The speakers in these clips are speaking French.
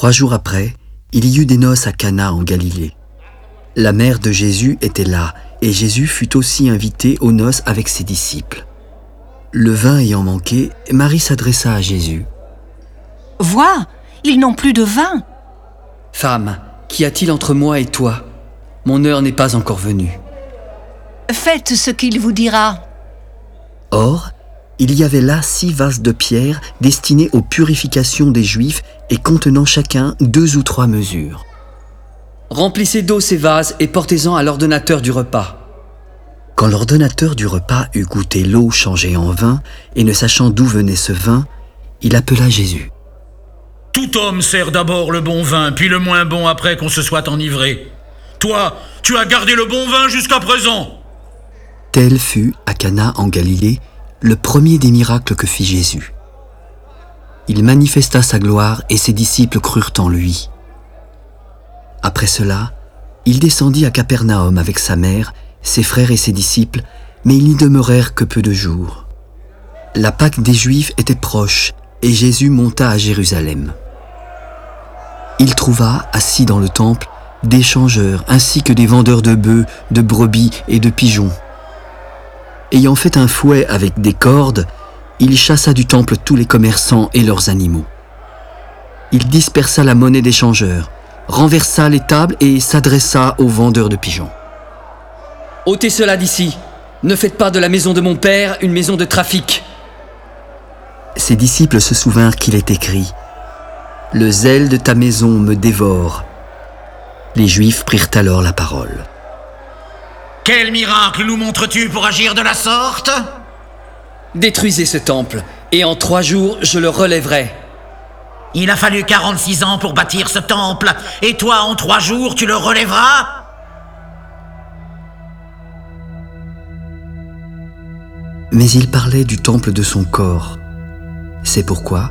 Trois jours après, il y eut des noces à Cana en Galilée. La mère de Jésus était là, et Jésus fut aussi invité aux noces avec ses disciples. Le vin ayant manqué, Marie s'adressa à Jésus. Vois, ils n'ont plus de vin. Femme, qu'y a-t-il entre moi et toi? Mon heure n'est pas encore venue. Faites ce qu'il vous dira. Or, il y avait là six vases de pierre destinés aux purifications des Juifs et contenant chacun deux ou trois mesures. Remplissez d'eau ces vases et portez-en à l'ordonnateur du repas. Quand l'ordonnateur du repas eut goûté l'eau changée en vin, et ne sachant d'où venait ce vin, il appela Jésus. Tout homme sert d'abord le bon vin, puis le moins bon après qu'on se soit enivré. Toi, tu as gardé le bon vin jusqu'à présent. Tel fut, à Cana en Galilée, le premier des miracles que fit Jésus. Il manifesta sa gloire et ses disciples crurent en lui. Après cela, il descendit à Capernaum avec sa mère ses frères et ses disciples, mais ils n'y demeurèrent que peu de jours. La Pâque des Juifs était proche, et Jésus monta à Jérusalem. Il trouva, assis dans le temple, des changeurs ainsi que des vendeurs de bœufs, de brebis et de pigeons. Ayant fait un fouet avec des cordes, il chassa du temple tous les commerçants et leurs animaux. Il dispersa la monnaie des changeurs, renversa les tables et s'adressa aux vendeurs de pigeons. Ôtez cela d'ici. Ne faites pas de la maison de mon père une maison de trafic. Ses disciples se souvinrent qu'il est écrit Le zèle de ta maison me dévore. Les Juifs prirent alors la parole. Quel miracle nous montres-tu pour agir de la sorte? Détruisez ce temple, et en trois jours je le relèverai. Il a fallu 46 ans pour bâtir ce temple, et toi en trois jours tu le relèveras? Mais il parlait du temple de son corps. C'est pourquoi,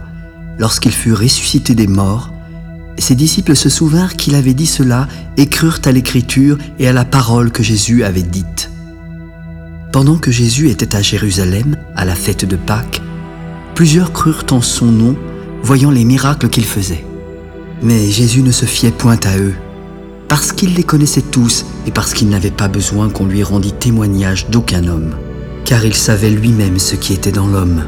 lorsqu'il fut ressuscité des morts, ses disciples se souvinrent qu'il avait dit cela et crurent à l'écriture et à la parole que Jésus avait dite. Pendant que Jésus était à Jérusalem, à la fête de Pâques, plusieurs crurent en son nom, voyant les miracles qu'il faisait. Mais Jésus ne se fiait point à eux, parce qu'il les connaissait tous et parce qu'il n'avait pas besoin qu'on lui rendît témoignage d'aucun homme car il savait lui-même ce qui était dans l'homme.